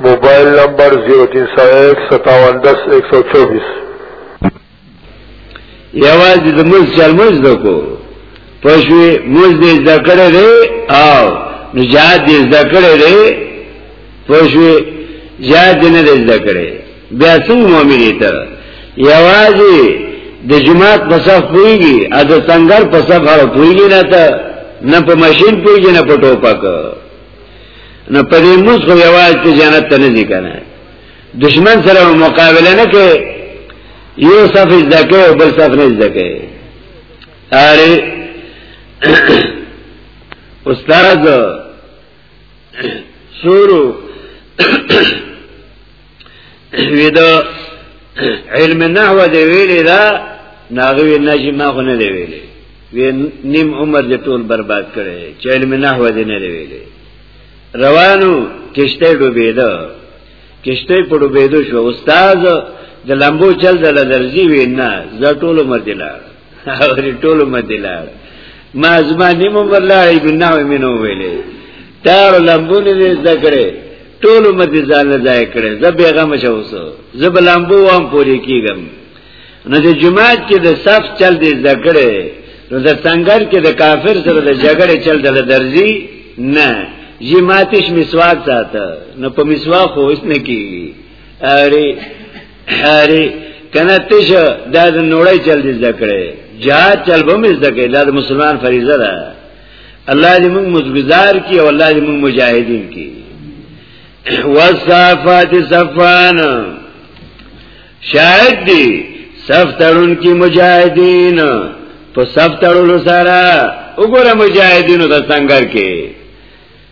موبایل نمبر 03015710124 یواز د موږ چل موږ دکو پښوی موږ دې ذکر لري او نجات دې ذکر لري پښوی یاد دې نه ذکر لري بیا څنګه مؤمن ته یواز د جماعت په صف پويږي ا د څنګه په صف هر پويږي نه ته نه په ماشين پويږي نه په ټوپک نو په دې موږ خو یواز ته جنت ته نه ځکنه دشمن سره مقابله نه کوي یو صف زکه او بل صف نه زکه اره استاد شروع وی دا علم نحو دی ویلی دا ناغوی نجی ما خو نه دی ویلی وی نیم عمر دی ټول برباد کړي چې علم نحو دی نه دی ویلی روانو کشته ډوبېده کشته په ډوبېدو شو استاد د لمبو چل دل درځي وینا زه ټول عمر دی لار هغه ټول مدلار ما زما نیمه مرلار ابن ناوی منو ویلې تار لمبونه دې ذکرې ټول مت ځان نه ځای کړې زه بیغم شوسو زه بلامبو وام پوری کیږم نو د جماعت کې د صف چل دې ذکرې نو د څنګه کې د کافر سره د جګړې چل دل درځي نه جماعتش مسواک ساته نو په مسواک خو اس نه کیږي اری اری کنه تش دا د نوړی چل دې ذکرې جا چل به مې ذکرې دا د مسلمان فریضه ده الله دې موږ مزګزار کی او الله دې موږ مجاهدین کی وصفات صفان شاید دی صف تړون کی مجاهدین په صف تړلو سره وګوره مجاهدینو د څنګه کې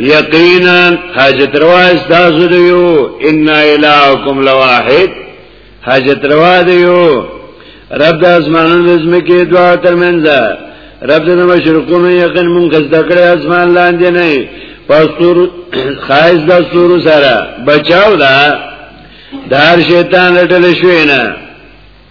یقینا حاجت روا استاسو دیو ان الهکم لواحد حاجت روا دیو رب د اسمانو د زمکه دعا ترمنځ رب د مشرقونو یقین مونږ زده کړې اسمان لاندې نه پستور خایز د سور سره بچاو دا دار شیطان لټل شوی نه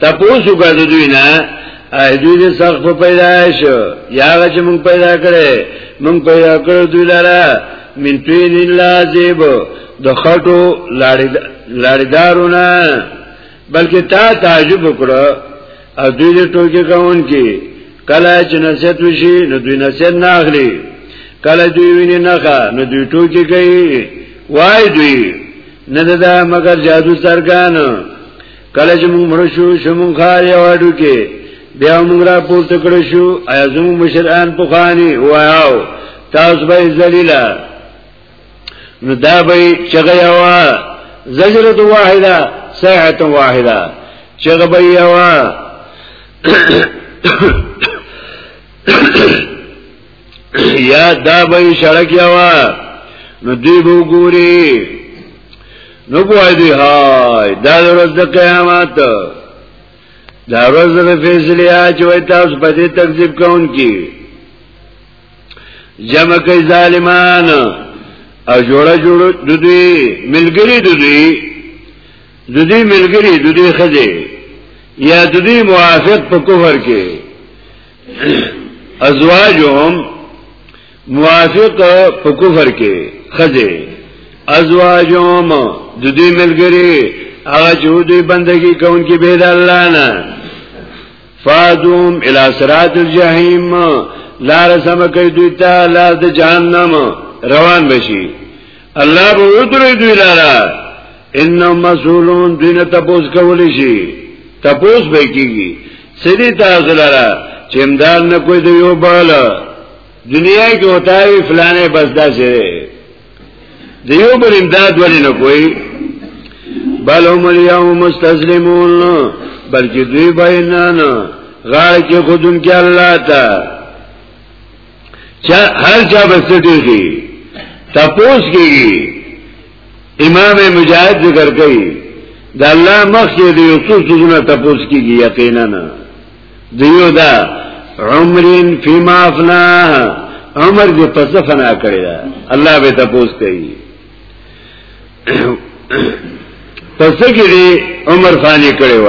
تپوسو کا دوی نه ایدوی دی سخت پا پیدایش یاغا چه منگ پیدا کرده منگ پیدا کرده دوی لارا من توین اللہ زیب دو خطو لاردارونا بلکه تا تعجب کرده او دوی دی ٹوکی کون کی کلا چه نصیت وشی نو دوی نصیت ناخلی کلا دوی وینی نخا نو دوی ٹوکی کئی وای دوی نه دا مگر جادو سرګان کله چې موږ مړ شو شمون خار یو اډو کې بیا موږ را پورته کړ شو ایا زموږ مشران په خاني وایاو تاسو به ذلیلا نو دا به چغه یوا زجرت واحده صیحه واحده چغه به یوا یا دا به شړک یا وا نو دی بو ګوري نو بوای دی هاي دا ورځ د قیامت دا ورځ د فیصله چې وای تاسو په دې تکذیب کون کی جمع کوي ظالمان او جوړه جوړ د دوی ملګری د دوی د دوی ملګری د دوی خځه یا د دوی موافق په کفر کې ازواجهم موافق په کفر کې خزه ازواجهم د دې ملګری هغه چې دوی بندگی کوونکې به د الله نه فادوم الى صراط الجحیم لار سم کوي دوی ته لار د جهنم روان بشي الله به ودرې دوی لاره ان مسئولون دین تپوس کولی شي تپوس به کیږي سری تاسو لرا چې امداد نه کوی د یو بل دنیا کې وتاوی فلانه بس دا سي د یو بل امداد ولې نه کوی بل هم اليوم مستسلمون بلکې دوی بینان غاړه کې خودن کې الله ته چا هر چا بسټی کی تپوس کیږي امام مجاهد ذکر کوي د الله مخ کې د یو څو سونه تپوس کیږي یقینا نه دیو دا عمرین فیما افنا عمر دې پس فنا کړی دا الله به تپوس کوي پس کې عمر فانی کړی و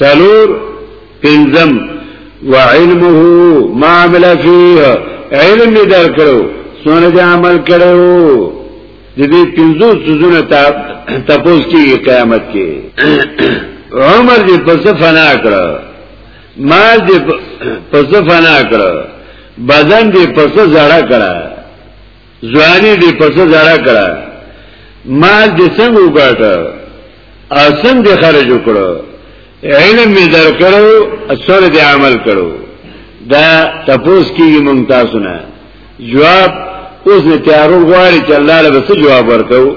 څلور پنځم وعلمه ما عمل فيه علم دې درکړو سونه دې عمل کړو د دې پنځو سوزونه ته تپوس کیږي قیامت کې عمر دې پس فنا کړو مال دې پس فنا کړو بدن دې پس زړه کړو ځواني دې پس زړه کړه مال دې څنګه وګاټه اسن دې خرج وکړو علم می در کړو اثر دې عمل کړو دا تپوس کیږي مونږ تاسو نه جواب اوس نه تیارو غواړي چې الله له څه جواب ورکو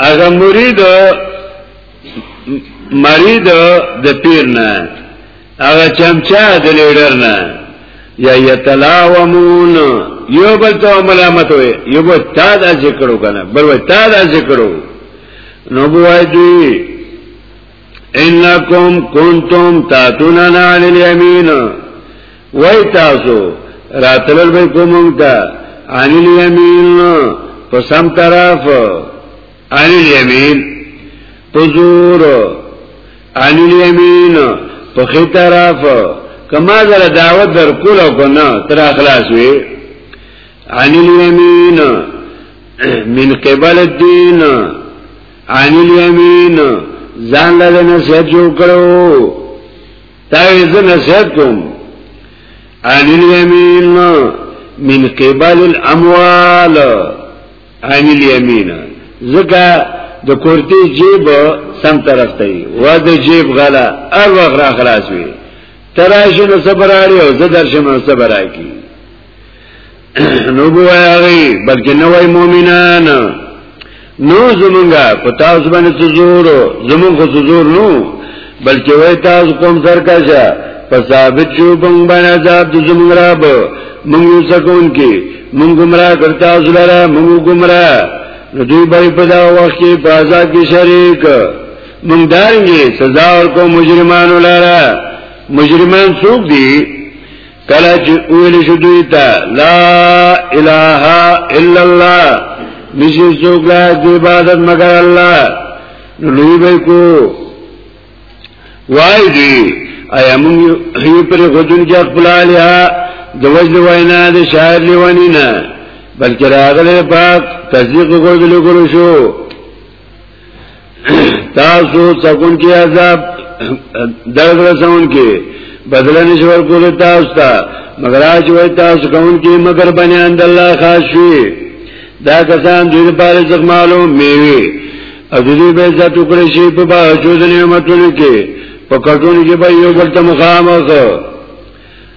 هغه مرید مرید د پیر نه هغه چمچا د لیډر نه یا یتلاومون یو بل ته ملامت وي یو بل تا دا ذکر وکنه بل وای تا دا ذکر نو بوای دی انکم کنتم تاتونا عن الیمین وای تاسو راتلل به کوم ته عن الیمین په سم طرف عن الیمین پزور عن الیمین په خې طرف کما زره دعوت در کول او کنه تر اخلاص وی عن الیمین من قبل الدین عن الیمین ځان له نصیحت جوړ کړو تا یې نصیحت کوم عن الیمین من قبل الاموال عن الیمین زکه د کورتی جیب سم طرف ته و د جیب غلا ار وغرا خلاص وی تراشنو صبر اړیو زدرشنو صبر اکی نو ګوای هغه بلکې نه وای مؤمنان نو زمونږه په تاسو باندې زور زمونږ خو زور نو بلکې وای تاسو کوم سرکشه په ثابت شو بنګ باندې عذاب د زمونږ رب مونږ یو سکون کې مونږ گمراه کرتا زلره مونږ گمراه نو دوی به په دا وخت کې په عذاب کې شریک مونږ دارنګي سزا ورکو مجرمانو لاره مجرمان څوک دي کله چې اول شدوی تا لا اله الا الله نشي څوک لا عبادت مگر الله نو لوی به کو وای دی ایا موږ یو پر غوډن کې خپل الیا د وجد وینا د شاعر لیوانی نه بلکې راغله پاک تصدیق کوګلو کړو شو تاسو څکون کې عذاب درد رسون کې بدل نشور کول تاسو ته مگر اج وای تاسو کوم کې مگر بنیان د الله خاصوي دا کسان دې په اړه ځخ معلوم میوي او دې به عزت وکړي شي په باوجود نعمتونو کې په کټونو کې به یو بل ته مخامخ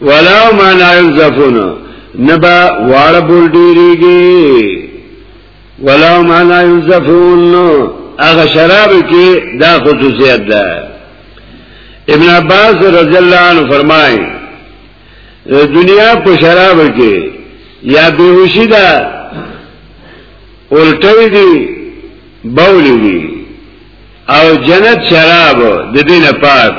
ولا ما لا ينزفون نبا واړه بول ډیریږي ولا ما لا ينزفون هغه شراب کې دا خصوصیت ده ابن عباس رضی الله عنه فرمایي دنیا په شراب کې یا بیهوشی ده الټوي دي بولي دي او جنت شراب د دینه پاک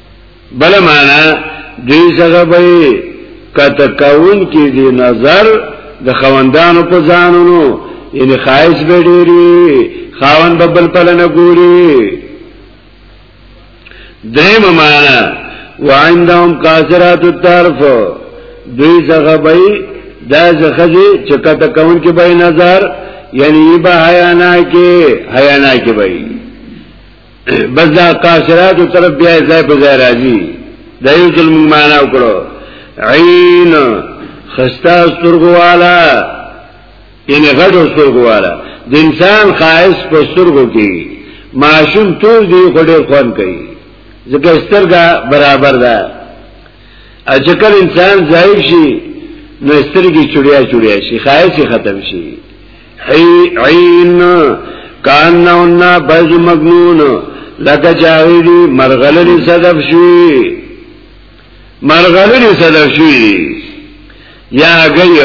بل معنا دوی څنګه به کته کون کې دی نظر د خوندانو په ځانونو یعنی خایس به ډیری خاون به بل پل نه ګوري دریم معنا وعندهم قاصرات الطرف دوی څنګه به دا زخذي چې کته کون کې به نظر یعنی به حیا نه کې حیا نه کې به بس دا قاصرات او طرف بیا ځای په ځای راځي د یو ځل موږ معنا وکړو عین خستا سترګوالا یعنی غټو سترګوالا د انسان خاص په سترګو کې معشوم تور دی خډه خوان کوي ځکه سترګا برابر ده اچکل انسان ضعیف شي نو سترګې چړیا چړیا شي خاص ختم شي عین کانو نا بز مجنون لکه چاوی دی مرغلری صدف شوی مرغلری صدف شوی یا گئی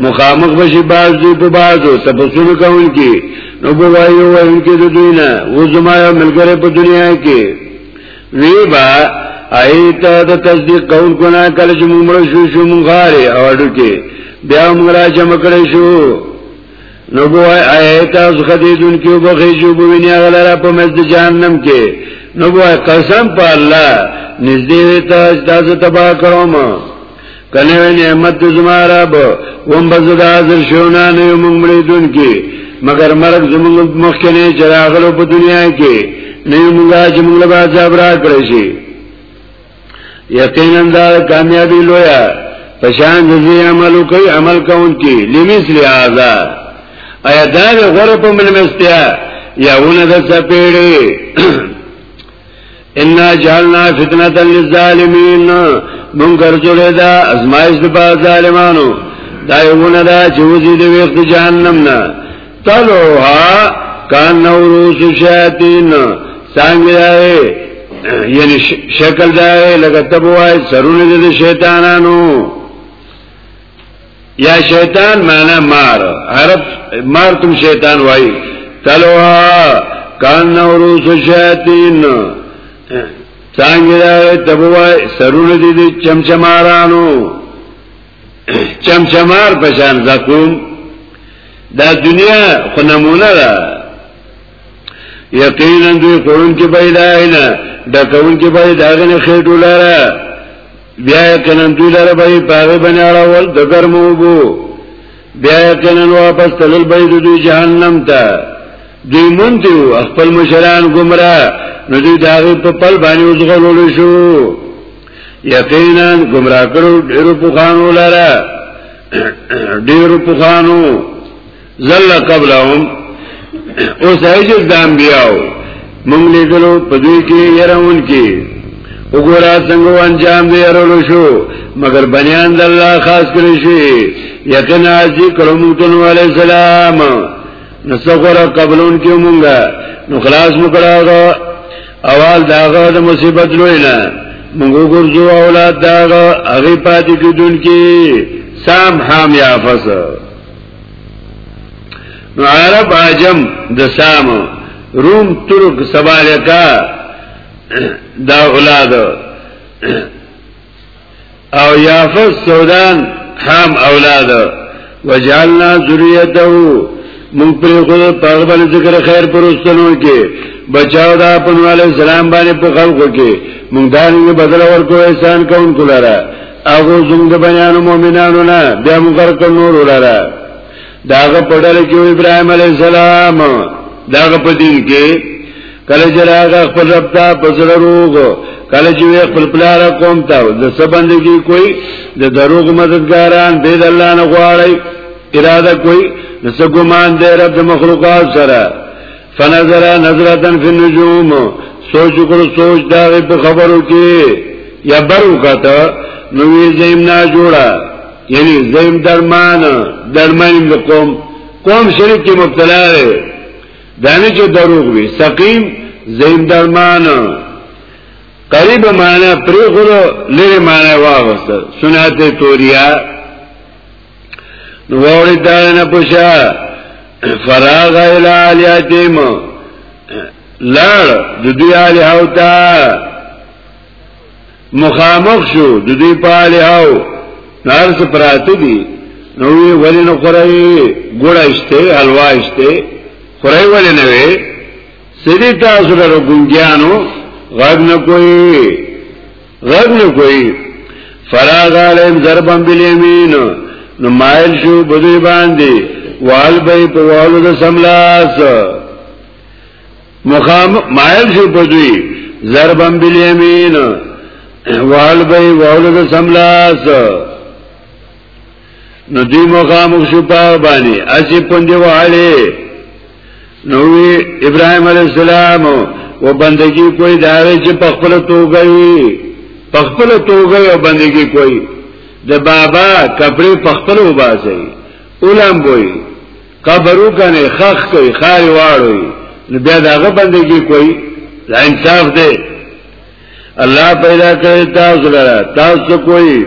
مخامخ بشی باز دی پو بازو تپسون کون کی نو بوائیو وائیون کی دو دوینا وزمایو ملگر پو دنیا کی وی با ایت د تصدیق قول کنا کله چې موږ مړ شو شو موږ غاري او اډو کې بیا موږ را جمع کړی شو نو بو ایت از خدیدون کې وبخیجو بو ویني غلرا په مزد جهنم کې نو بو قسم په الله نږدې ته تاسو تبا کوم کله وی نعمت زما رب وم بزد حاضر شونا نه موږ مړې دن کې مگر مرګ زموږ مخکنه چراغلو په دنیا کې نه موږ چې موږ له عذاب را کړی شي یقینا دا کامیابی لویا پشان جزی عملو کوي عمل کون کې لمثل هذا ایا دا غره په ملمستیا یا ونه د سپېړې ان جعلنا فتنه للظالمین مونږ ګرځولې دا ازمایش د ظالمانو دا یوونه دا چې وځي د وخت جهنم نه تلوها کان نوروس شیاطین څنګه راي یعنی شکل دا لکه تبوای سرونه د شیطانانو یا شیطان معنا مار عرب مار تم شیطان وای تلوا کان نوروس شیاطین څنګه دا تبوای سرونه دي دي چمچمارانو چمچمار پشان زقوم دا دنیا خو نمونه ده یقینا دوی خورون کې پیدا نه ډکون کې پیدا غنه خېټولاره بیا یقینا دوی لره به په هغه باندې اړول د ګرمو وبو بیا یقینا واپس تلل به د دوی جهنم ته دوی مونږ ته خپل مشران گمراه نو دوی داغه په پل باندې وزغلول شو یقینا گمراه کړو ډیرو پوخانو لره ډیرو پوخانو زل قبلهم او سایجز د انبیاو مونږ لیدلو په دوی کې يرون کې وګورا څنګه انجام دی يرلو شو مگر بنیان د الله خاص کړی شي یقینا چې کرمتون علی السلام نسغور قبلون کې مونږه نو خلاص مکړه اواز داغه د مصیبت لوی نه مونږ ګرځو اولاد داغه هغه پاتې کیدون کې سام حام یا فصل نو عرب عجم د سام روم ترک سبالکا دا اولاد او یافس سودان حام اولاد وجعلنا ذریته من پر خود پاغبل ذکر خیر پرستنو کې بچاو دا پنواله سلام باندې په خلقو کې مونږ دا نه بدل ورکو احسان کوونکو لاره هغه زموږ د بنیانو مؤمنانو نه بیا موږ ورکړ نور ولاره داغه پډل کې ابراهيم عليه السلام داغه په دین کې کله چې راغه خپل رب ته پزړ روغ کله چې خپل پلار قوم ته د سبندګي کوئی د دروغ مددګاران دې د الله نه غواړي اراده کوئی د سګمان دې رب د مخلوقات سره فنظر نظرتن فی النجوم سوچ کر سوچ داغی پا خبرو کی یا برو کتا نوی زیم نا جوڑا یعنی زیم درمان درمانیم دا قوم قوم شرک کی مبتلا رہے دانی چه دروغ بی سقیم زیم درمان قریب معنی پری خورو لیر معنی واغستا سنات توریه نو وړي دا نه پوښا فراغ الى الیاتیم لار د دوی اله او تا مخامخ شو د دوی په اله او نار څه پراته دي نو وی ولې نو خورای ګړایشته حلوایشته خورای ولې نه وی سړي تاسو له ګونګیانو غږ نه کوي غږ نه کوي فراغ علیم ضربا بالیمین نو مایل شو بدوی باندې وال به په والو د سملاس مخام مایل شو بدوی ضربا بالیمین وال به والو د سملاس نو دی مخامخ شو پاو بانی اسی پندی وحلی نوی ابراهیم علیہ السلام و بندگی کوئی داوی چه پخپل توگئی پخپل توگئی و بندگی کوئی د بابا کپری پخپل و باسی اولم بوئی قبرو کنی خخ کوئی خاری واروئی نو بیا داغه بندگی کوئی دا انصاف دی الله پیدا کړی تاسو لره تاسو کوئی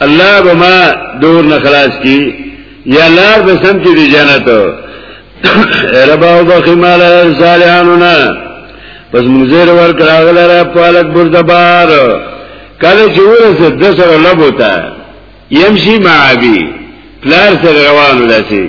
الله به ما دور نه خلاص کی یا لار به سم کی دی جنت ربا او بخی مال صالحانو نا پس منزیر ورک راغل را پالک بردبار کله چې ورسه د سره لبو تا یمشي معابی پلار سره روانو داسي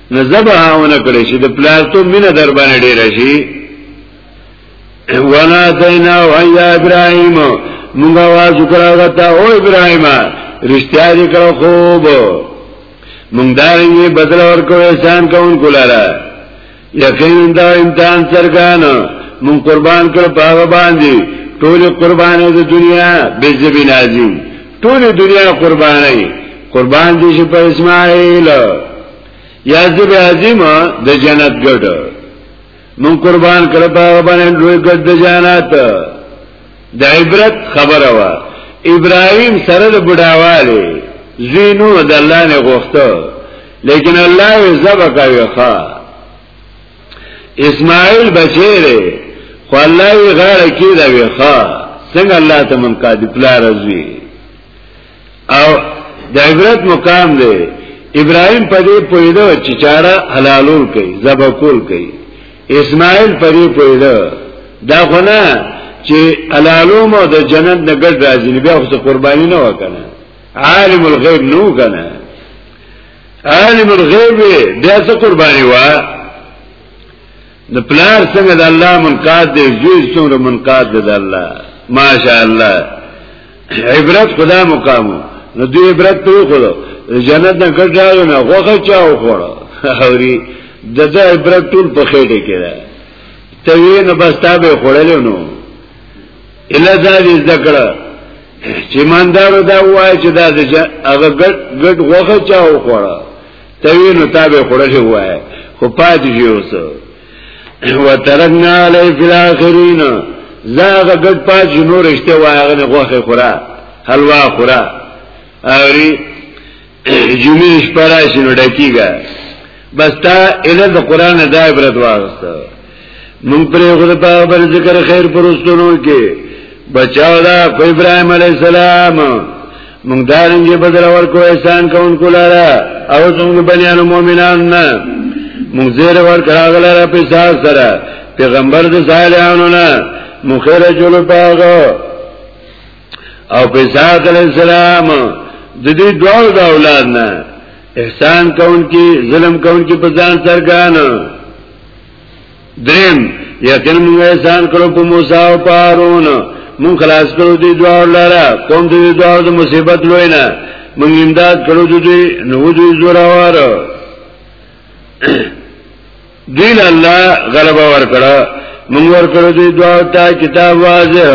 نو زبها ونه کړی چې د پلار ته مینه در باندې ډیر شي ونا دینا ویا ابراهیم موږ واز کړه تا او ابراهیم رښتیا دې کړو خوب موږ دارنګي بدل ورکو احسان کوون کولاله یقین دا امتحان سرګان موږ قربان کړ پاو باندې ټول قربانې د دنیا بجبی نازیم ټول دنیا قرباني قربان دي شي په اسماعیل یازب عظیم د جنت ګډ مون قربان کړه په باندې لوی ګډ د جنت د عبرت خبره وا ابراهيم سره د بډاواله زینو د الله نه غوښته لیکن الله یې زبا کوي ښا اسماعیل بچی دی خو الله یې غاړه کې دا وی ښا څنګه الله ته من قادی پلا رضوی او د عبرت مقام دی ابراهيم په دې پویده چې چاره حلالول کوي زبا کول کوي اسماعیل په دې پویده دا خو نه چې حلالو مو د جنت نه ګډ راځي بیا خو قرباني نه وکنه عالم الغیب نو کنه عالم الغیب بیا څه قرباني وا د پلار څنګه د الله منقاد دی زوی څومره منقاد دی د الله ماشاء الله عبرت خدا مقام نو دوی عبرت ته خدا جنت نه کټاو نه غوخه چاو خوړه اوري دغه عبرت ټول په خېټه کې ده ته یې نه بس تابه خوړل نو الا دا دې ذکر چې ایماندار دا وای چې دا هغه ګډ ګډ غوخه چا وخوړه توی نو تابع خورش وای خو پات شي اوس وترنا علی فی الاخرین زاغه ګډ پات جنور اشته وای هغه غوخه خورا حلوا خورا اوري جمعې شپه راشي نو ډکیږي بس تا اله د قران د عبرت واغسته مونږ پرې غره په بر ذکر خیر پرستونو کې بچاو دا په ابراهيم عليه السلام مونږ دارنګي بدل ورکو احسان کوونکو لاره او څنګه بنيانو مؤمنان نه مونږ زیر ورکړه لاره په سار سره پیغمبر د صالحانو نه مخره جوړ پاغو او په اسحاق علیہ السلام د دې دوه د اولاد نه احسان کون کی ظلم کون کی په ځان سرګان دریم یقین موږ احسان کړو په موسی او هارون موږ خلاص کړو دې دوه لاره کوم دې دوه د مصیبت لوی نه موږ امداد کړو دې نو دې زوراوار دوی له الله غلبه ورکړه موږ ورکړو دوی دوه ته کتاب واضح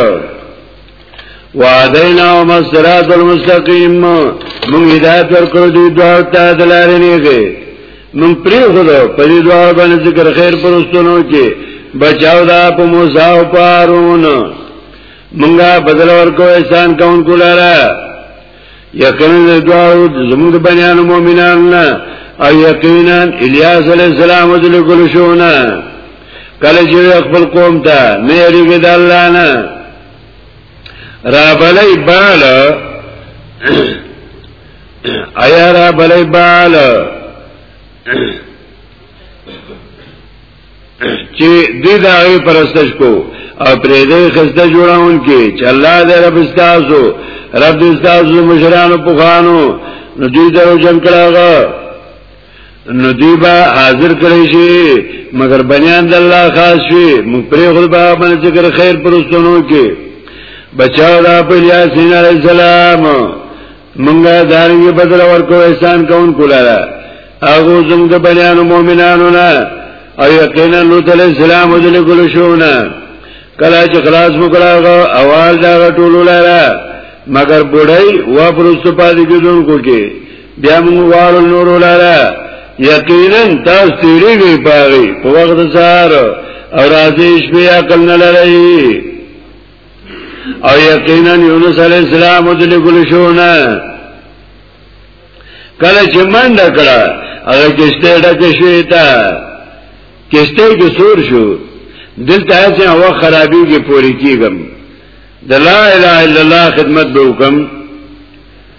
وعدینا او مسرات المستقیم موږ هدایت ورکړو دوی دوه ته دلارې نیږي موږ پرې خو په دې دوه باندې ذکر خیر پرستونو کې بچاو دا په موسی او پارون موږ بدل ورکو احسان کوونکو لاره یقینا دعاو زموږ د بنیانو مؤمنان نه او یقینا الیاس علی السلام د لګل شو نه کله چې خپل قوم ته نه یریږي د الله نه را بلای بال ایا را بلای بال چې دې دا غي پرستش کو او پرې دې خسته جوړاون کې چې الله دې رب استاسو رب استاسو مشرانو پوخانو نو دې درو جن کړهغه نو دې با حاضر کړی شي مگر بنیان د الله خاص شي موږ پرې خپل با باندې ذکر خیر پرستونو کې بچاو دا په یاسین علی السلام منګه دارنګ بدل ورکو احسان کون کولاله هغه زموږ د بنیانو مؤمنانو نه او یقینا لوط علیہ السلام او دل ګل شونه کله چې خلاص وکړاغه اوال دا ټولو لاره مگر بډای و پرست پاتې کېدون کو کې بیا موږ وال نور لاره یقینا تاسو تیریږي پاري په وخت سار او راځي شپې عقل نه لري او یقینا یونس علی السلام د لګل شو نه کله چې منډه کړه هغه کشته ډکه شوې تا کشته کې سور شو دلته هڅه هوا خرابي کې پوری کیږم د لا اله الا الله خدمت به وکم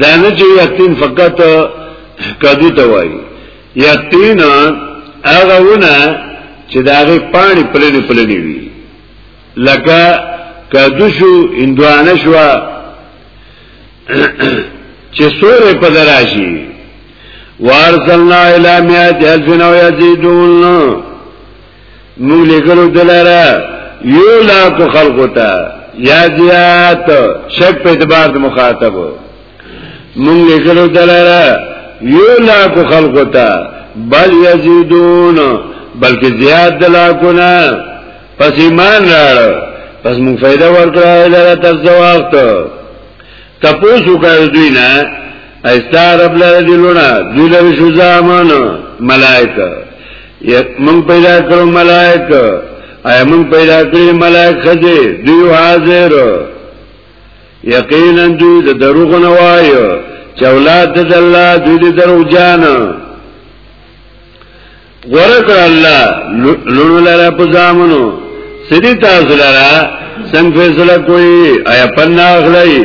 دا نه چې یقین فقط کدو ته وایي یقین هغه ونه چې دا غي پانی پلنې پلنې وي لکه کدو شو اندوانه شو چې سورې په دراشي وارسلنا الى مئات الف نو یزيدون مونږ لګلو دلاره یو لا کو خلقو ته یا زیات شک په اعتبار د مخاطب مونږ لګلو دلاره یو لا کو خلقو ته بل یزيدون بلکې زیات دلا کو نه پس ایمان راړ پس مونږ فائدہ ورکړه لاره تر وخت تپوسو کړ دوی نه ایستار رب لاره دی لونه دوی لاره شو زامن ملائکه من پیدا کړو ملائک ایا من پیدا کړی ملائک خدي دی حاضر یقینا دوی د دروغ نه وایو چې اولاد د الله دوی د درو جان ورک الله لونو لاره په ځامنو سړي تاسو لاره څنګه فیصله کوي ایا پناه غلای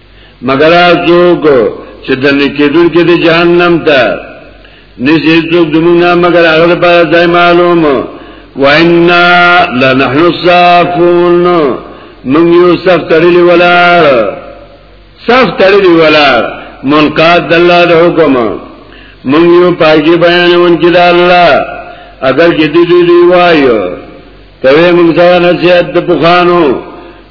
مگر ازوک چې د نکیدون کې د جهنم ته نشي څوک دمونه مگر هغه لپاره دای معلوم وإنا لنحن الصافون من یوسف تړلی ولار صف تړلی ولار منقاد د الله د حکم من یو پاګي بیانون کې د الله اگر کې دې دې وایو کوي موږ ځان نصیحت د پخانو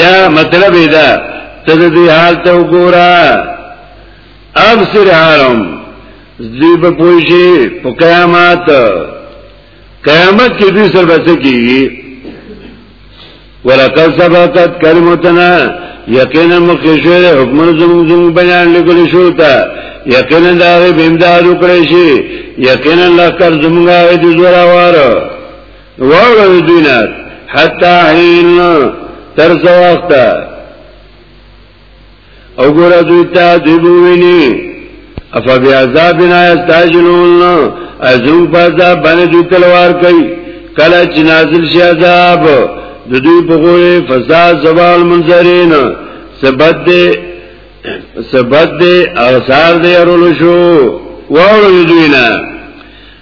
یا مطلب دا ته دې حال ته وګوره ابصر حالم دې په پوښي په قیامت قیامت کې دې سر بچ کیږي ولکل سبقت کلمتنا یقینا مخشوه حکم زمون زمون بیان لګل شو تا یقینا دا به امداد وکړي شي یقینا لکر زمونږه دې زورا واره واړه دینه حتا حين تر څو وخت او ګور دوی ته دی بوینی افا بیا عذابنا استاجلون ازو بازا باندې دوی تلوار کوي کله چې نازل شي عذاب د دوی په غوې فساد زوال منظرین سبد دې سبد دې اثار دې ورول شو واړو دوی نه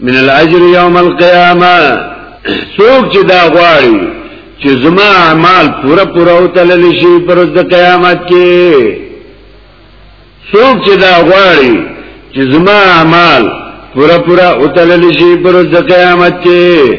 من الاجر یوم القیامه څوک چې دا غواړي چې زما اعمال پورا پورا او تلل شي پر د قیامت کې څوک چې دا غواړي چې زما اعمال پورا پورا او تلل شي پر د قیامت کې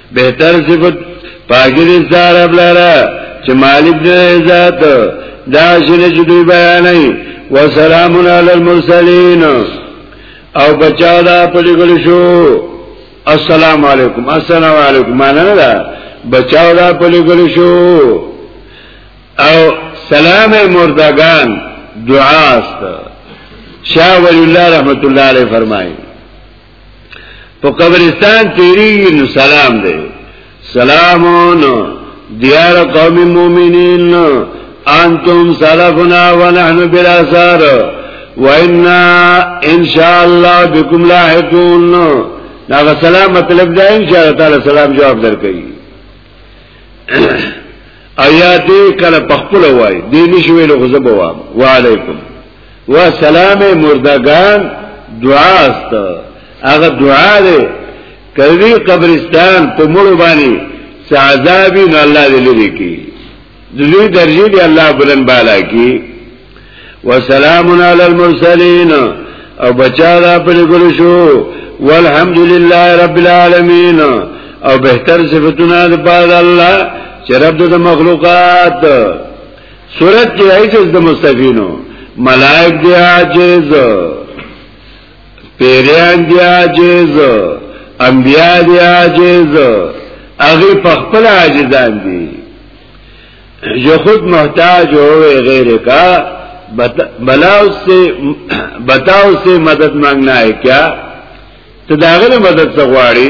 بهتر صفت پاګری زارب لرا چې مالک دې ذات دا شنه چې دوی بیانای و سلام علی المرسلین او بچا دا پړي ګل شو السلام علیکم السلام علیکم معنا نه دا بچا دا پړي ګل شو او سلام مردگان دعا است شاہ ولی اللہ رحمت اللہ علیہ فرمائی په قبرستان تیری نو سلام دی سلامون دیار قوم مومنین انتم سلفنا ونحن بالاسار وإنا ان شاء الله بكم لاحقون دا سلام مطلب دا ان شاء الله تعالی سلام جواب درکړي ایا دې کله پخپل وای دې نشو ویلو خو زه بوام وعلیکم وسلام مردگان دعا است هغه دعا دې کوي قبرستان په مړو باندې عذاب نه الله دې لري کی د دوی درجه دی الله بلند بالا کی وسلام علی المرسلین او بچا دا پر ګل شو والحمدلله رب العالمین او بهتر صفاتونه د پاد الله چې رب د مخلوقات صورت کې ایجز د مستفینو ملائک دی عاجز پیریان دی عاجز انبیاء دی عاجز هغه په خپل عاجزان دي جو خود محتاج ہو غیر کا بلا اس سے بتاؤ سے مدد مانگنا ہے کیا تو داغل مدد سغواڑی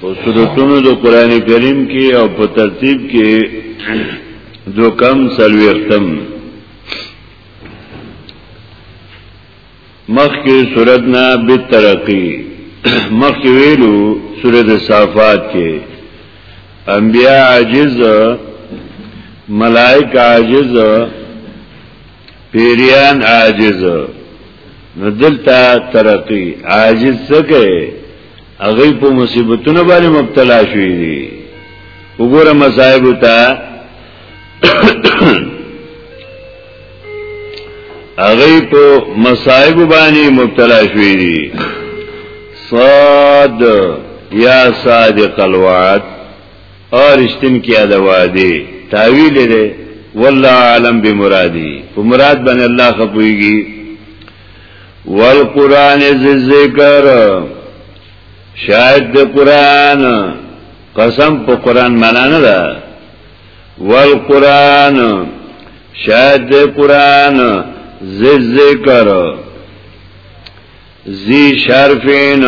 په سورتونو د قران کریم کې او په ترتیب کې دو کم سلوختم مخ کې سورت نه به ترقی مخ کې ویلو سورت صافات کې انبیاء عاجز ملائک عاجز پیریان عاجز نو دلته ترقی عاجز سکه هغه په مصیبتونو باندې مبتلا شوی دی وګوره مصائب ته هغه په مصائب باندې مبتلا شوی دی صاد یا صادق الوعد ارشتن کیا د وعده تعویل دی والله عالم بمرادی په مراد باندې الله خپويږي والقران ذکر شاید د قران قسم په قران معنا نه ده والقران شاید د قران ذکر زی شرفین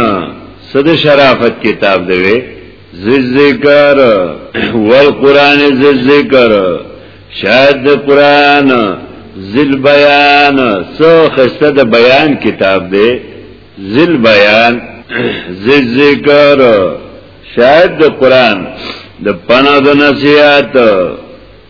صد شرافت کتاب دوی زی ذکر والقرآن زی ذکر شاید د قرآن زل بیان سو خسته د بیان کتاب دی زل بیان زی ذکر شاید د قرآن د پناه د نصیحت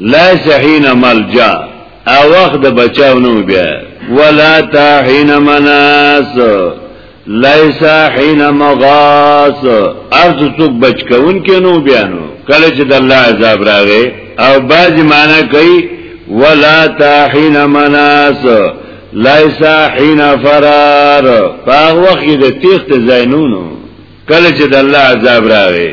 لا سحین ملجا او وخت د بچاو نو بیا ولا تا حین مناس لیسا حین مغاس ارز څوک بچ کون کې نو بیا نو کله چې د الله عذاب راغی او باز معنا کوي ولا تا حین مناس لیسا حین فرار فاغ وخی ده تیخت زینونو کله چې د الله عذاب راغی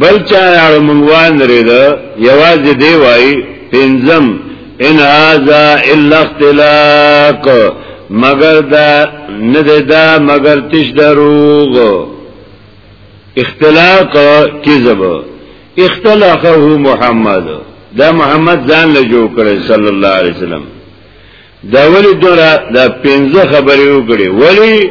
بل چا اړ منګوان لري دا یواز دی وای پنځم ان هاذا الا اختلاق مگر دا نه دا مگر تش دروغ اختلاق کذب اختلاقه محمد دا محمد ځان له جوړ کړی صلی الله علیه وسلم دا ولی دورا دا پنځه خبرې وکړي ولی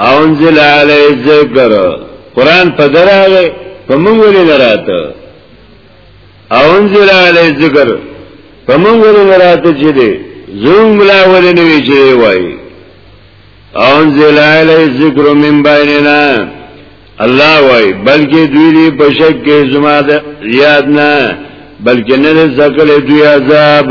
انزل علی ذکر قران په دراغه په مونږ ولې نه راته انزل علی ذکر په مونږ ولې نه راته چې دې زوم ملا ولې نه وی چې وای انزل علی ذکر من بیننا الله وای بلکې دوی دې په شک کې زما د یاد نه بلکې نه ذکر دوی عذاب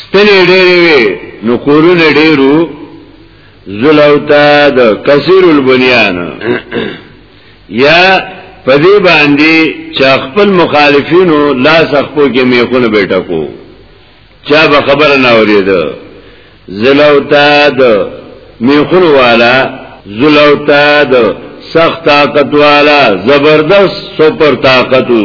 ستنې ډېرې وي نو کورونه ډېرو زلوتا د کثیر البنیان یا پدې باندې چې خپل مخالفینو لاس خپل کې میخونه بیٹا کو چا به خبر نه اوریده زلوتا د میخونو والا زلوتا د سخت طاقت والا زبردست سپر طاقتو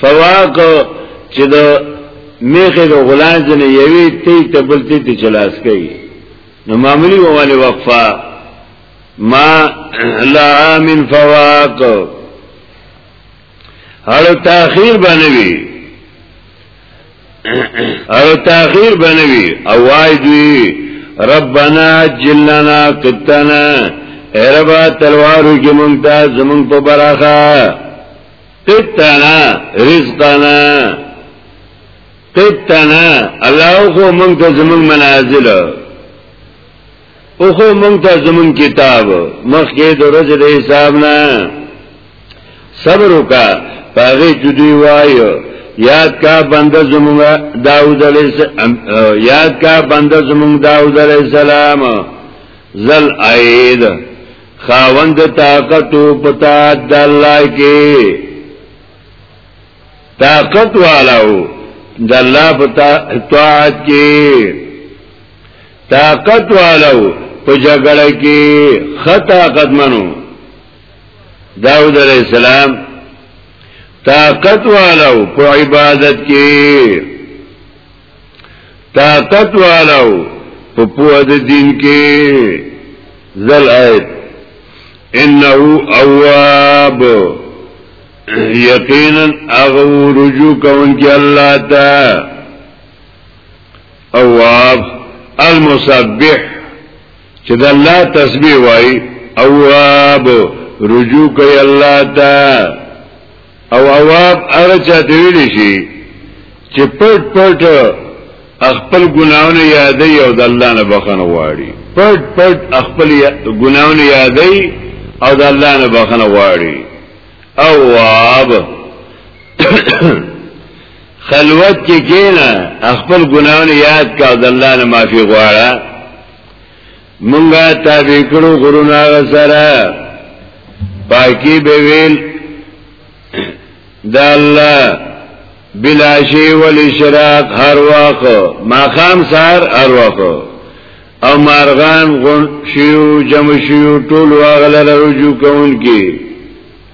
فواک چې د میخه د غلان جن یوی تی تبل تی تی چلاس کئی نو معمولی ووالی وقفا ما لا من فواک اړو تاخير بنوي اړو تاخير بنوي او وای دوی ربنا جلنا قطنا اربا تلوارو کې مونږ ته زمونږ په برخه قطنا رزقنا قطنا الله خو موږ ته زمون منازل او خو موږ ته زمون کتاب مخکې د ورځې د حساب نه صبر وکا پاغه جدي وایو یاد کا بنده زمون داوود علیہ السلام یاد کا بنده زمون داوود علیہ السلام زل عید خاوند طاقت او پتا د الله کې طاقت والو د الله په طاعت کې طاقت والو په جګړه کې خطا قدمنو داود علیہ السلام طاقت والو په عبادت کې طاقت والاو په پوه د دین کې زل آیت انه اواب یقینا اغو رجوع کون کی اللہ تا اواب المسبح چې د الله تسبیح وای اواب رجوع کوي الله ته او اواب هغه چاته ویل شي چې پټ پټ خپل ګناونه یادې او د الله نه بخنه غواړي پټ پټ خپل ګناونه یادې او د الله نه بخنه غواړي او واب خلوت کې کینا خپل ګناونه یاد کا د الله نه معافي غواړه مونږه تابع کړو غرونه هغه سره پاکي به ویل د الله بلاشی والاشراق هر واخ ماقام سار هر واخ او مارغان غن شیو جمع شیو ټول واغلر رجوع کون کی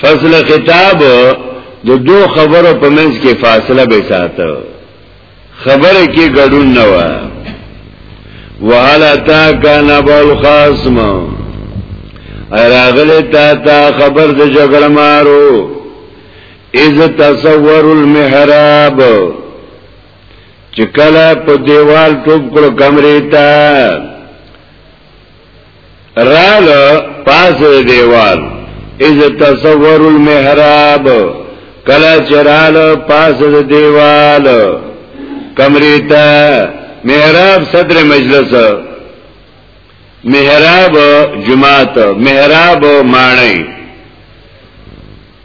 فصل خطاب د دو خبرو په منځ کې فاصله به ساته خبره کې ګډون نه و وهل اتا کان بول خاصم اراغله تا تا خبر د جګړه مارو اذ تصور المحراب چې کله په دیوال ټوب کړو کمرې ته رال پاس دیوال از تصور المحراب کلا چرال پاس دیوال کمری تا محراب صدر مجلس محراب جماعت محراب مانی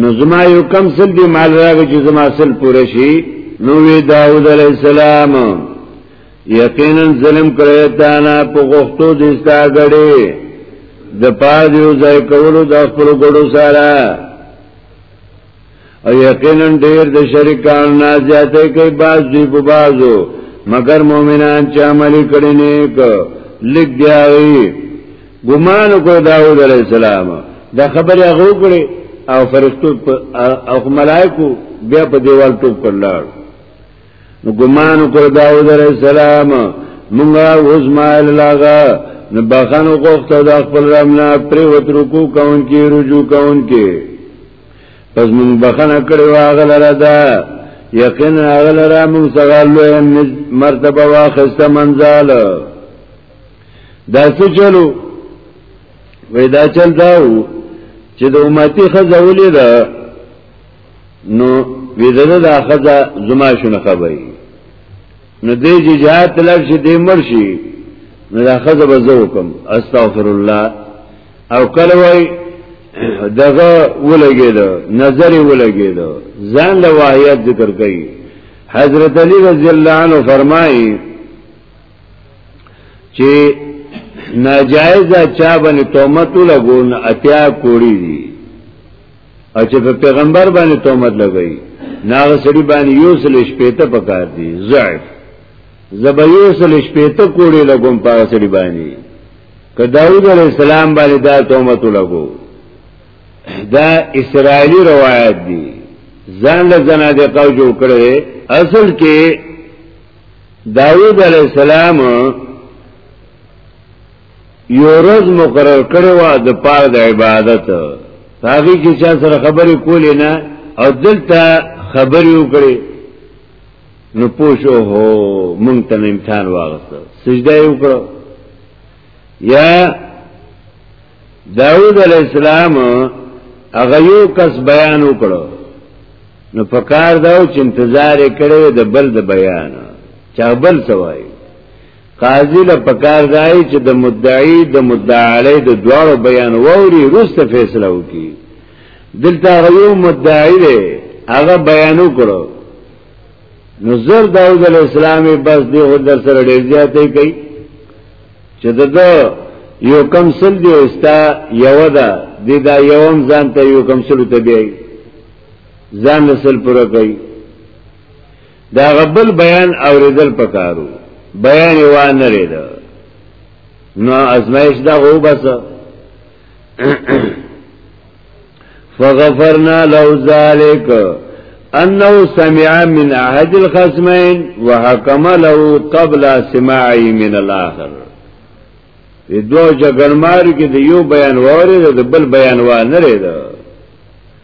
نو زما یو کم سل دی مال راغی چې زما سل پوره شي نو وی داوود علی السلام یقینا ظلم کړی تا نه په غوښتو دې ستا غړې د پاد یو ځای کولو د خپل غړو سره او یقینا ډیر د شریکان نه زیاتې کوي باز دی په بازو مگر مؤمنان چې عملي کړي نیک لګ دیاوي ګمان کو داوود علیہ السلام دا خبر هغه کړي او فرشتو او ملائکو بیا په دیوال ټوپ کړلاړ نو ګمان کو داوود علیہ السلام مونږه وزمایل لاغه نو بخانو غوښته د خپل رمنا پر وترکو کون کې رجوع کون کې پس مونږ بخانه کړو هغه لره دا یقین هغه لره مونږ څنګه لوی مرتبه واخسته منځاله دا څه چلو وای دا چل داو چې د امتی خزه ولې ده نو ویدنه دا خزه زما شنه خبري نو دې چې جهاد طلب شي دې مرشي نو دا خزه به زه وکم استغفر الله او کله وای دغه ولګید نظر ولګید ځان له واحد ذکر کوي حضرت علی رضی الله عنه فرمایي چې ناجایز چا باندې تهمت لګو نه اتیا کوړی دي او چې په پیغمبر باندې تهمت لګوي ناغه سړي باندې یو سل شپېته پکار دي ضعف زبر یو سل شپېته کوړی لګوم په سړي باندې که داود علیہ السلام باندې دا تهمت لګو دا اسرائیلی روایت دی ځان له زنا د قو جوړ کړي اصل کې داود علیہ السلام یو روز مقرر کړو د پار د عبادت هغه کې چا سره خبرې کولې نه او دلته خبرې وکړي نو پوښو هو مونږ ته امتحان واغسته سجده یې وکړو یا داود علیہ السلام هغه یو کس بیان وکړو نو پکار داو چې انتظار کړو د بل د بیان چا بل سوای قاضی له پکار دای چې د مدعی د مدعی علی د دواړو بیان ووري روسته فیصله وکي دلته یو مدعی دی هغه بیان وکړو نو زر داود علیہ السلام بس دی خود در سره ډیر زیاتې کوي چې دغه یو کم سل دی استا یو ده د دا یوم ځان ته یو کم سل ته بیایي ځان نسل پوره کوي دا غبل بیان اوریدل پکارو بیان یې وان نه لري نو ازمایش دا هو بس فغفرنا له ذلك انه سمع من احد الخصمين وحكم له قبل سماعه من الاخر د دوه جګړمار کې د یو بیان واره د بل بیان و نه لري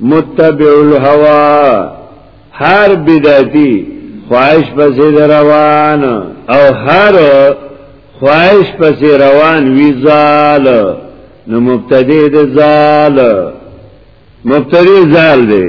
متبع الهوا هر بدعتی خواهش پسې روان او هر خواهش پسې روان وی زال نو مبتدی د زال مبتدی زال دی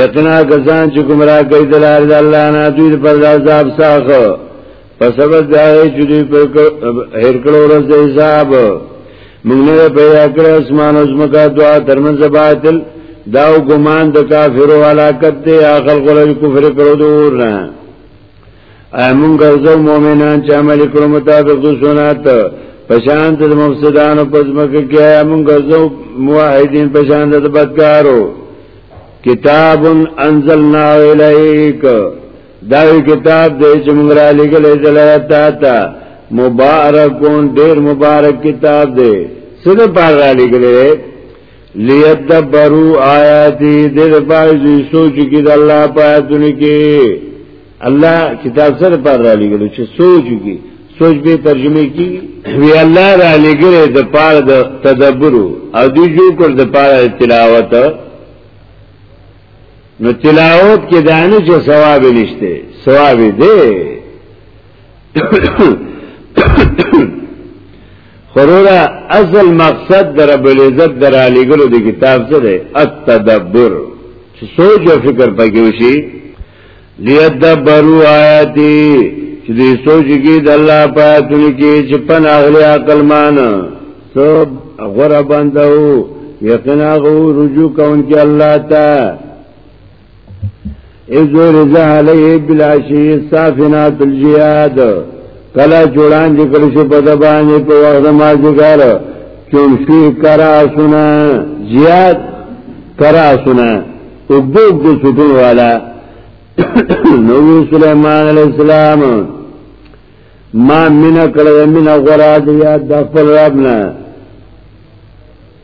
یقینا کسان چې گمراه کوي د لارې د الله نه دوی پر عذاب ساخه په سبب دا چې دوی پر هر کړو ورځ د حساب موږ نه پیدا کړ اسمان او زمکا دعا ترمنځ باطل دا ګمان د کافرو علاقت دی اخل غل کفر کړو دور نه ایا مونږ ګرځو مؤمنان چې عمل کړو مطابق د سنت پشان د مفسدانو په ځمکه کې ایا مونږ ګرځو موحدین پشان د بدکارو کتاب انزلنا الیک دا کتاب دې چې مونږ را لګلې دلته تا مبارکون ډیر مبارک کتاب دې څه په را لګلې لیدبرو آیاتی دیر پایزی سوچ کی دا اللہ پایتونی کی الله کتاب سره پر را لګلو چې سوچ کی سوچ به ترجمه کی وی الله را لګره د پاره د تدبر او دی جو کړ د پاره تلاوت نو تلاوت کې دانه چې ثواب نشته ثواب دی خرورا اصل مقصد در رب العزت در علی ګلو د کتاب څه دی التدبر چې سوچ او فکر پکې وشي لیدبروا آیاتی چې دې سوچ کې د الله پاتونی کې چې پن اغلی عقل مان سب غره بندو یقینا غو رجوع کون کې الله ته ازو رضا علیه بلاشی صافنات الجیاد کلا جوړان ذکر شو په دبانې په وخت ما ذکر چون شي کرا سنا جیاد کرا سنا وګوګ د سټون والا نو سليمان عليه السلام ما مینا کړو مینا غرا دی د خپل رب نه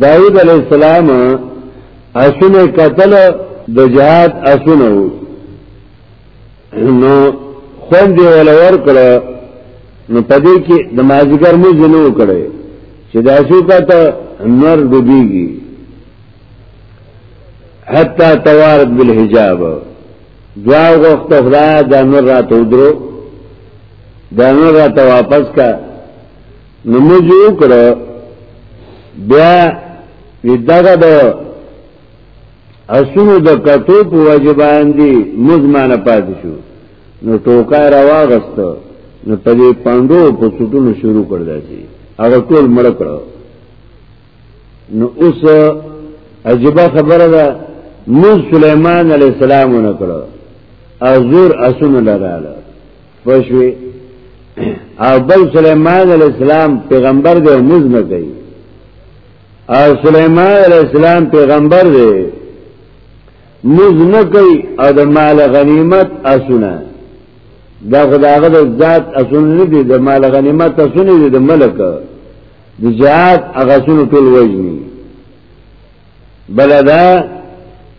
داود علیہ السلام اسونه قتل د جهاد اسونه وو نو خوان دی ولا ور کړه نو پدې کې د مازیګر مو جنو کړي چې دا شو کته نور ډوبېږي حتا توارد بالحجاب دعا وخت خدای دا نور راتو درو دا نور راتو واپس کا نو موږ یو کړ بیا دغه د اسونو د کتو په واجبان دي مزمانه پات شو نو ټوکا را واغست نو په دې پاندو په سټونو شروع کړل شي هغه ټول مړ کړ نو اوس عجیب خبره ده موږ سليمان عليه السلام نه کړو ازور اسونه لراله پښوی او بل سليمان عليه السلام پیغمبر دی موز نه کوي او سليمان عليه السلام پیغمبر دی موز نه کوي او د مال غنیمت اسونه دا خداغه د ذات اسونه نه دي د مال غنیمت اسونه دي د ملک د جهاد هغه سونه ټول وجني بل دا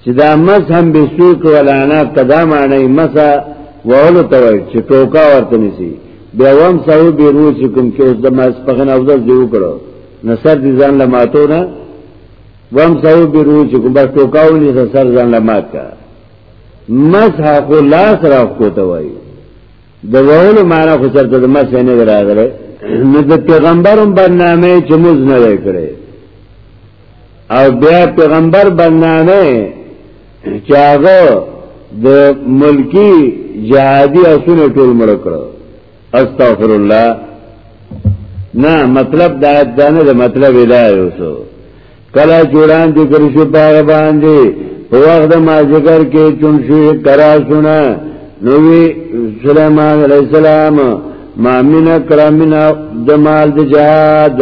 چې دا مس هم به سوق ولا نه قدا معنی مسا وولو ته وای چې ټوکا ورته نسی بیا وم سو به روز کوم کې اوس د مس په غن افضل دی وکړو نصر دي ځان له ماتو نه وم سو به روز کوم بس ټوکاونی سر ځان له مات کا مس هغه لاس را کوته وای د وولو معنی خو چرته د مس نه راغله نو د پیغمبرم برنامه چې موږ نه وکړي او بیا پیغمبر بنانه چې هغه د ملکی جهادي اسونه ټول مړ کړو استغفر الله نه مطلب دا دا نه دا مطلب دا یوسو کله جوړان دي کرشو پاغ باندې په وخت د ماجګر کې چون شي کرا سنا نوې سليمان عليه السلام مامنا کرامنا د مال د جهاد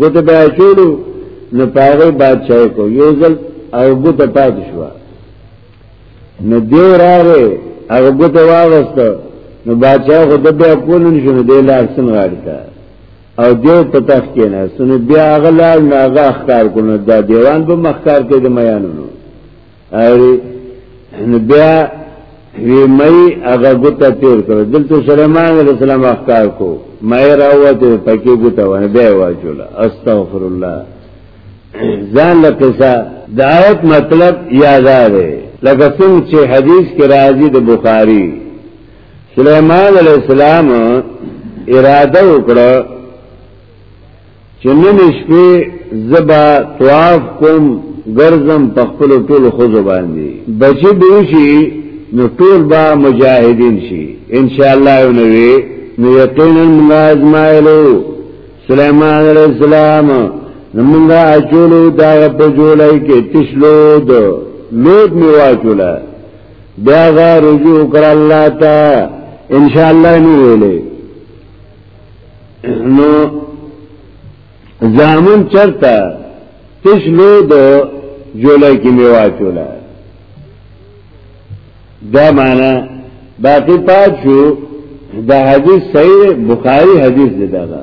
ګوت به چولو نو پاغه بادشاہ کو یو ځل او ګوت پات شو نو دیو راغه هغه ګوت واغست نو بادشاہ خو د بیا کولن شو نو دی لار سن غاړتا او دیو په تخ کې نه سن بیا غلال ناغه اخکار کو نو دا دیوان به مخکار کې د میانونو اری نو بیا وی مې هغه ګوته تیر کړ دلته سليمان عليه السلام اخکار کو مې راوته پکې ګوته ونه بیا واجول استغفر الله ځان له قصه د آیت مطلب یادار لکه څنګه چې حدیث کې راځي د بخاری سليمان عليه السلام اراده وکړه چنن شپې زبا طواف کوم ګرځم په خپل ټولو خوځو باندې بچي دوشي نو ټول با مجاهدین شي ان شاء الله یو نوې نو یقینا موږ ازمایلو سليمان عليه السلام موږ اچولو دا په جولای کې تشلو دو لوګ می واچولا بیا غا رجوع کړ الله تا ان شاء الله نو ویلې نو زامن چرته تش لو د جولای کې میوا چولا دا معنا باقی پات شو دا حدیث صحیح بخاری حدیث دی دا, دا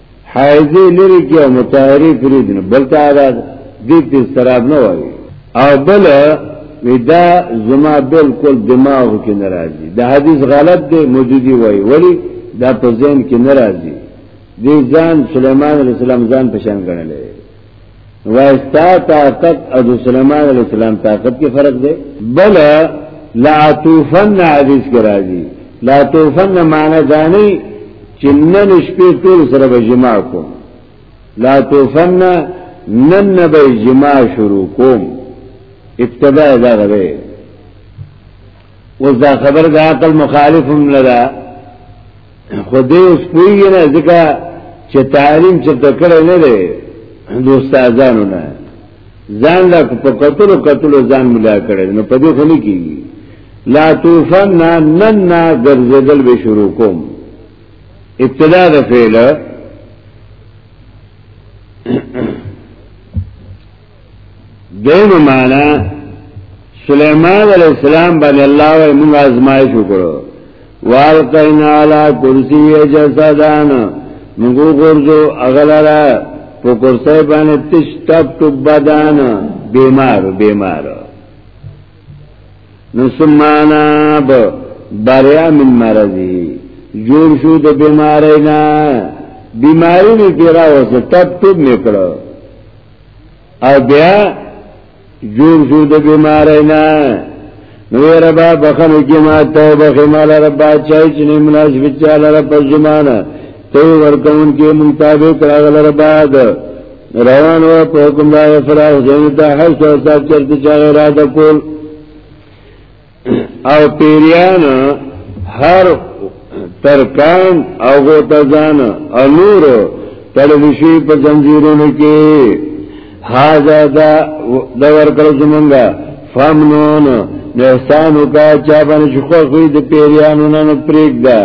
حایزه لري کې او متحری فرید نه بل ته دا دې ته استراب نه وایي او بل ودا زما بالکل دماغ کې ناراضي دا حدیث غلط دی موجودی وایي ولی دا په ذهن کې ناراضي دې ځان سليمان عليه السلام ځان پشان کړل وایستا طاقت او د سليمان عليه السلام طاقت کې فرق دی بل لا توفن حدیث کې راځي لا توفن معنی دانی چې نن شپې ټول سره به جما کوم لا توفن نن به جما شروع کوم ابتدا دا غوي اوس دا خبر د عقل مخالفم لدا خو دې اوس پوهیږي نه ځکه چې تعلیم چېرته کړی نه دی د استادانو نه ځان لا په قتلو قتلو ځان ملا کړی نو په دې خو نه کېږي لا توفن نه نن نه ګرځېدل به شروع کوم ابتدا د فعل دیمه معنا سليمان عليه السلام باندې الله وي موږ آزمائش وکړو والقینا علی کرسی جسدان موږ ورځو اغلرا په کرسی باندې تش تپ تپ بدن بیمار بیمار نو سمانا ب بریا من مرضی جور شو د بیماری نه بیماری می پیرا وسه تپ تپ نکړو او بیا جور شو د بیماری نه نو ربا بخنو کی ما توبه خمال ربا چای چنی ملاش بچال رب زمانه تو ورکون کی منتابق راغل ربا ده روان و په حکم دا فراغ جنتا حس او صاحب چرته چا را د کول او پیریان هر ترکان او غوتزان او نور تړلشی په زنجیرونو کې هاذا دا د ورکړ زمونږه فامنون نو احسان وکا چا باندې شخو خوې د پیریانو نه نو پریک دا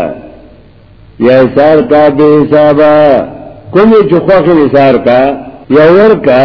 یا اثار کا به حسابا کوم چې خو خوې اثار کا یا ورکا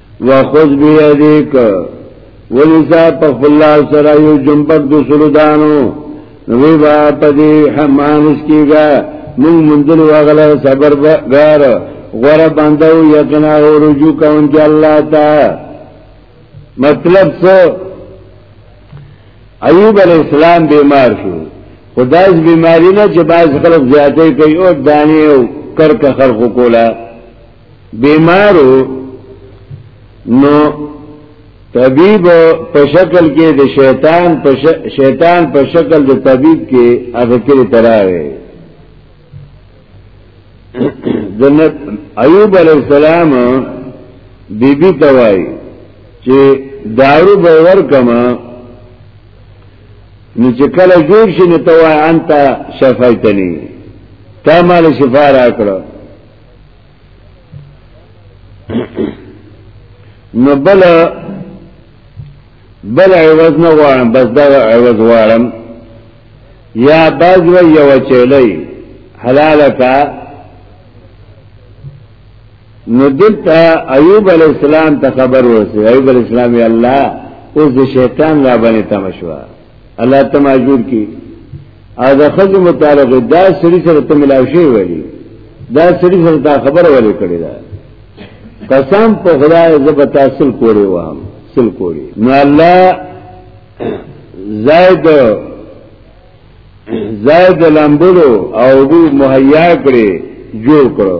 وخذ بيديك ولسا په خپل لاس سره یو جنبک د سلو دانو نوی با په دې حمانس کېږه مونږ منځل واغله صبر ګار غره باندې یقینا او رجوع کوم چې الله تا مطلب څه ایوب علی السلام بیمار شو خدایز بیماری نه چې باز خلک زیاتې کوي او دانی او کر کا خلق کولا بیمارو نو طبیب په شکل کې د شیطان په شیطان په شکل د طبیب کې هغه کې تراوي جنت ایوب علی السلام بیبي بی توای چې دارو به ور کما نو چې کله جوړ شي نو توای انت شفایتنی تا مال شفا را کړو نو بل بل عوض نه غواړم بس دا عوض غواړم یا باز و یو چلی حلال کا نو دلتا ایوب علیہ السلام ته خبر ورسې ایوب علیہ السلام یا الله اوس د شیطان را باندې تمشوا الله ته ماجور کی او د خځې متعلق دا سړي سره ته ملاو شي ویلي دا سړي سره تا خبر ولې کړی دا قسم په خدای زب تاسل کوړې وام سل کوړې نو الله زائد زائد لامبلو او بو مهیا کړې جوړ کړو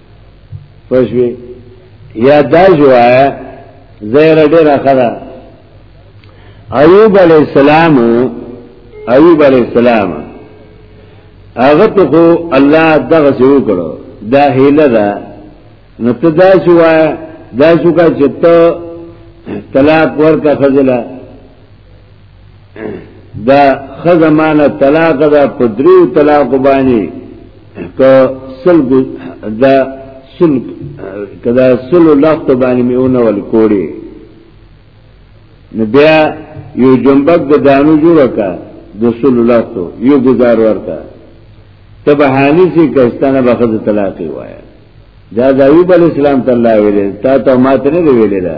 پښوی یا دا جوایا زیر ډیر خدا ایوب علی السلام ایوب علی السلام هغه ته خو الله دغه څه وکړو دا هیله ده نو ته دا جوایا دا څوک چې ته طلاق ورکا خزلا دا خزمانه طلاق دا په دریو طلاق باندې ک سل دا سل کدا سل لخت باندې میونه ول کوړي نو بیا یو جنبک د دانو جوړ کا د سل لخت یو گزار ورکا ته بهاني سي کستانه بخد طلاق وایا دا د ایوب اسلام تعالی ویل تا ته ماته نه ویل دا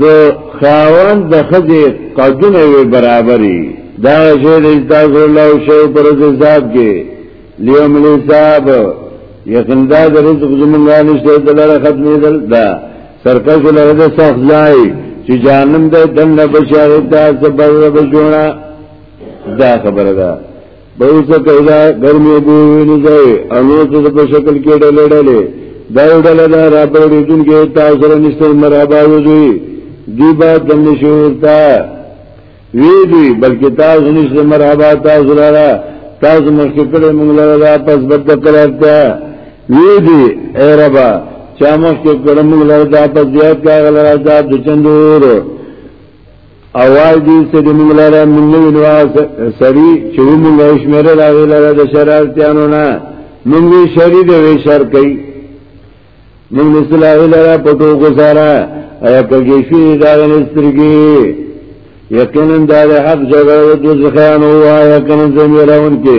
د خاوند د خځې قدونه وي برابري دا شی د تاسو الله شی پر حساب کې لیوم الحساب یقین دا د رزق زمونږ نشته د لاره ختمې دل دا سرکش لره د سخت ځای چې جانم د دنه بشاره تاسو بر بشونه دا خبره ده بہت قیدا گرمی بوئی نزائی انو ته په شکل کې ډلې ډلې دا یو ډله ده را پرې دن کې تاسو سره نشته مرحبا وځي دی با دم شعور تا وی دی بلکې تاسو نشته مرحبا تاسو را تاسو مخکې کړه موږ لاره پس بد قرار ته وی دی اے ربا چا مخکې کړه موږ لاره پس زیات کا غلره دا د چندور اواز دې څه دې موږ لاره موږ نه وینو سری چې موږ یې شمیره راغی لاره د شرارتیانو نه موږ یې شری دې وی شر کوي موږ نسلاغی لاره پټو کو سارا ایا کږي شي دا نسترګي یقینا دا حق جګړه د ځخانو وایا کنه زميرون کې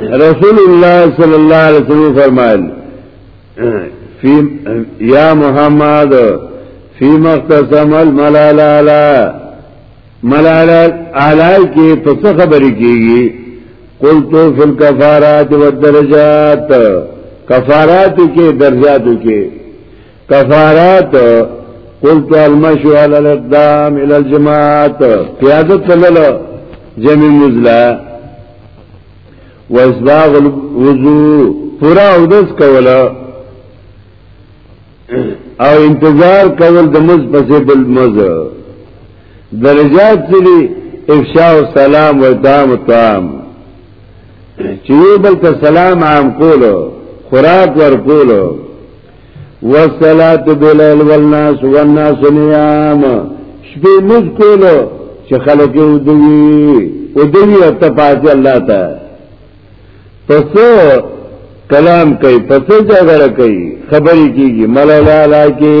رسول الله صلی الله علیه وسلم فرمایل فی یا محمد فی مختصم الملال علی ملال علی کی تو څه خبرې کیږي قلت فی الکفارات والدرجات کفارات کې درجاتو کې کفارات قلت المشو على الاقدام الى الجماعات قیادت تللو جمع مزلا و اسباغ الوضوع پورا اودس کولا او انتظار کول د مز پسې بل مز درجات دي افشاء السلام و اطعام الطعام چې بل ته سلام عام کولو خوراک ور کولو والصلاة بالليل والناس والناس نيام شپې موږ کولو چې خلک یې دوی او دوی ته پاتې الله ته پس کلام کوي پس جګړه کوي خبرې کیږي ملاله لا کې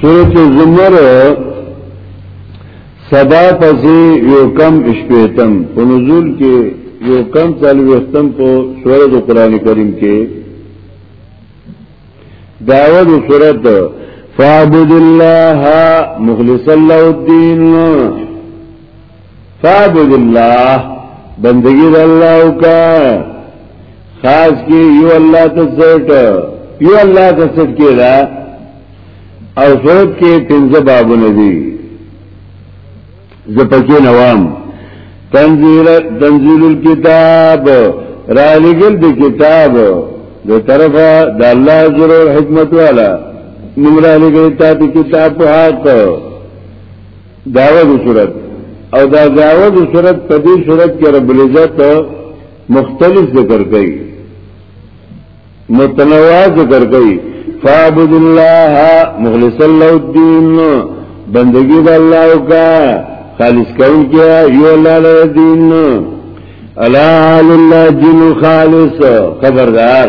سورت زمر سبا پسې یو کم شپېتم په نزول کې یو کم څلوېښتم په سورت قرآن کریم کې داود سورت فعبد الله مخلص الله الدین فعبد الله بندگی د الله وکا خاص کې یو الله ته سټ یو الله ته سټ کې دا او سورت کې پنځه بابونه دي زپکې نوام تنزیل تنزیل الكتاب را لګل د کتاب د طرفه د الله ضرور حکمت والا نمرا لګل تا د کتاب په حق دعوه د صورت او دا دعوه د صورت په دې صورت کې رب العزت مختلف ذکر کوي متنوع ذکر کوي فعبد الله مخلص له الدين بندگی د الله او کا خالص کون کیا یو الله له دین الا لله دین خالص خبردار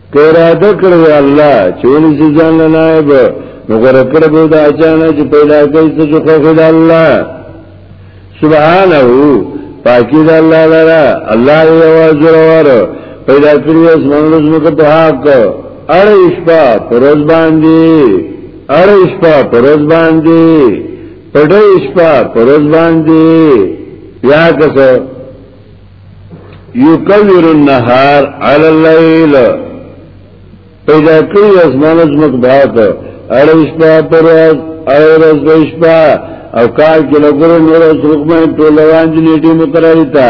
که اراده کړی الله چې ولې چې ځان نه نائب نو غره کړ به دا اچانه چې پیدا کوي څه چې خو خدای الله سبحانه پاکی دا الله لرا الله یې आवाज ورور پیدا کړی اس منځ مو ته حق اړه شپه پروز باندې اړه شپه پروز باندې پډه شپه پروز باندې یا کسه یکور النهار علی الليل پیدا کړی اسمان از مک بھات اړوش په پرواز او روز بشپا او کال کې لګور نور او سرخمه ټول روان دي نیټه مقرری تا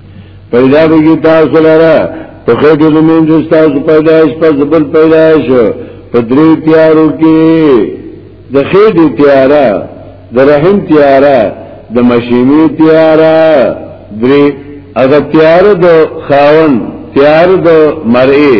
پیدا بگی تاسو لرا په خېټه د مين چې تاسو پیدائش په زبر پیدائش په درې تیارو کې د خېټه تیارا د رحم تیارا د مشیمی تیارا درې اغه تیار د خاون تیار د مرئه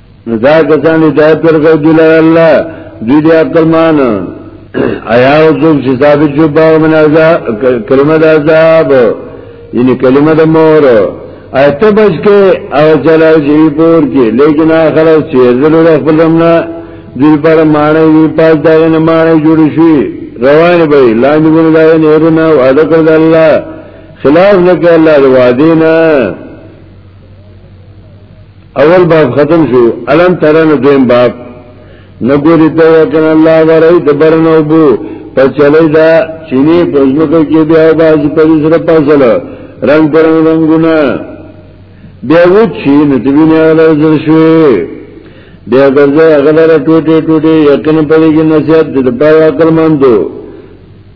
نو دا کسان هدایت ورکړي دی له الله دوی د عقل مان آیا او څوک چې ثابت شو په منازا کلمه د عذاب یعنی کلمه د مور ایت بچ کې او چلا شي پور کې لیکن اخر چې ضرور خپل نه دوی پر معنی وی پاس دا نه معنی جوړ شي روان به لاندې ګور دا نه ورنه او ادا کړ الله خلاف نه کړ الله وعده نه اول باب ختم شو الم ترن دویم باب نګوري ته وکړه الله ورای د برنو بو په چلې دا چینه پزمکو کې بیا باز په سره پاسل رنگ پرنګ رنگونه بیا و چې نتوینه راځل شوې بیا ګرځه هغه لاره ټوټه ټوټه یقین پرې کې نصیحت د پاره عقل مندو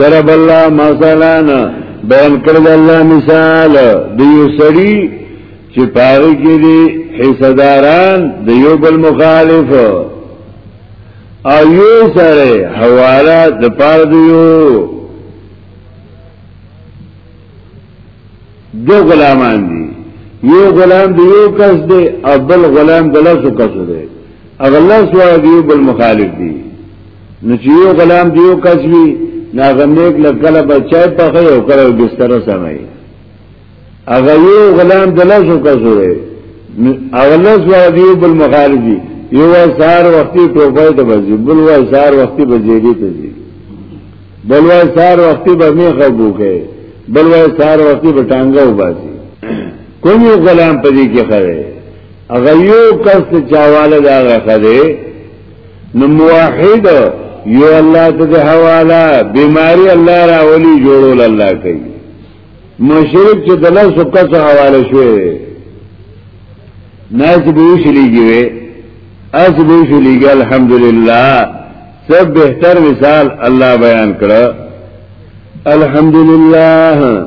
ضرب الله مثلا بیان کړل الله مثال د یو سړی چې پاره کې دي حصداران د یو بل مخالف او یو سره حواله د پاره دی یو دو غلامان دي یو غلام دی یو کس دی او بل غلام د لاسو کس دی اغلا سوا دیو بل مخالف دی نو چې یو غلام دیو کسبی ناغنیک لکلا بچای پخی او کلا بستر سمای اغا یو غلام دلسو کسو دی اغلا سوا دیو بل مخالف دی یو وای سار وقتی ټوپای ته بزی بل وای سار وقتی بزیدی ته زی بل وای سار وقتی به میخه بوکه بل وای سار وقتی به ټانګه وباسي کوم یو غلام پدې کې خره هغه یو کس ته چاواله دا غخه دی نو موحد یو الله ته د حواله بیماری الله راولي جوړول الله کوي مشرک چې د لاس او کس حواله شوی ناس به وشلیږي وي اس به وشلیږي الحمدلله سب بهتر مثال الله بیان کړ الحمدلله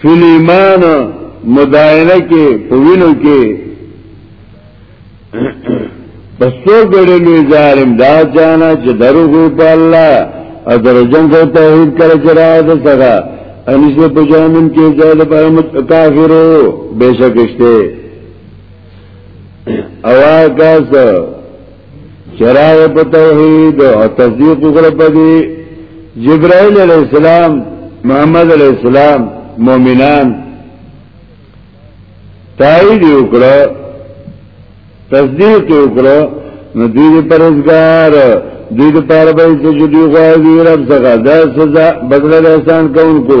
فلیمان مداینه کې پوینو کې پسو ګړې لوی ظالم دا جانا چې درو کوي په الله او درجن کو توحید کړه چې را ده سره انیسه په جامن کې زیاده په کافرو بشکشته اوا کاس چراغ په توحید او تصدیق وکړه په دې جبرائیل علیہ السلام محمد علیہ السلام مؤمنان تایید وکړه تصدیق وکړه نو دوی پرزګار دوی د پاره به چې دوی غواړي رب څخه دا سزا بدل احسان کوونکو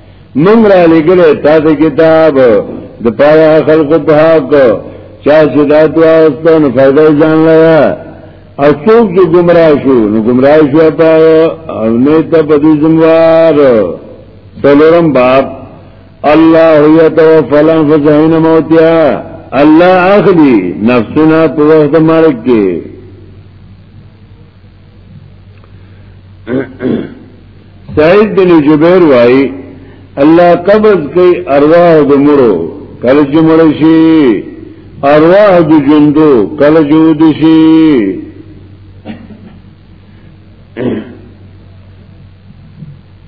من را لګلې تا ته کتاب د پاره خلق په حق چا چې دا تاسو نه فائدہ ځان لیا او څوک چې گمراه شو نو گمراه شو په او نه ته په دې زموار څلورم باب الله یتوفى الانفس حين موتها الله اخلي نفسنا په وخت مرګ کې سعید بن جبیر وای الله قبض کوي ارواح د مړو کله چې مړ شي ارواح د جندو کله چې ود شي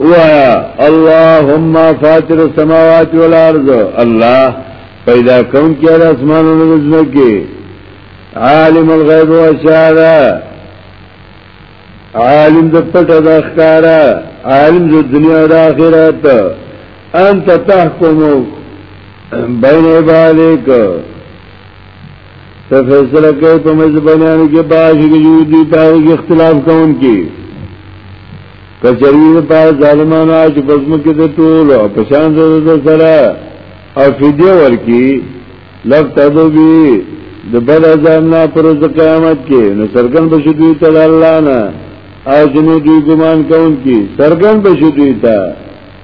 وایا اللهم فاطر السماوات والارض الله پیدا کون کې د اسمانونو د ځمکې عالم الغیب و شهاده عالم د پټ د ښکارا عالم د دنیا د آخرت انت تحکم بین عبادک ته فیصله کوي په مزبانانو کې باج کې جوړ دي تاریخ اختلاف کون کې کچری د پاره ظالمانو چې بزم کې د ټول او پشان د سره او فدیه ورکی لب تدو بی د بد عذاب نه پر د قیامت کې نو سرګن بشي دوی ته الله نه او جنو دوی ګمان کوونکی سرګن بشي دوی ته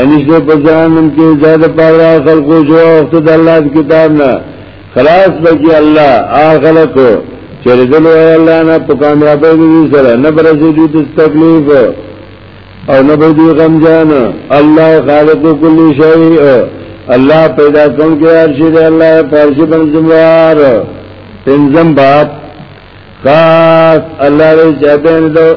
انشته په جهنم کې زاد پاره خلقو جو وخت د الله کتاب نه خلاص بکی الله اخلق چې رجل وای الله نه په کامیابی دي سره نه برسې دي د تکلیف او نه به دي غم جان الله خالق کل شی الله پیدا کوم کې هر شی دی الله پرشي بن زموار پنځم باب خاص الله دې چاته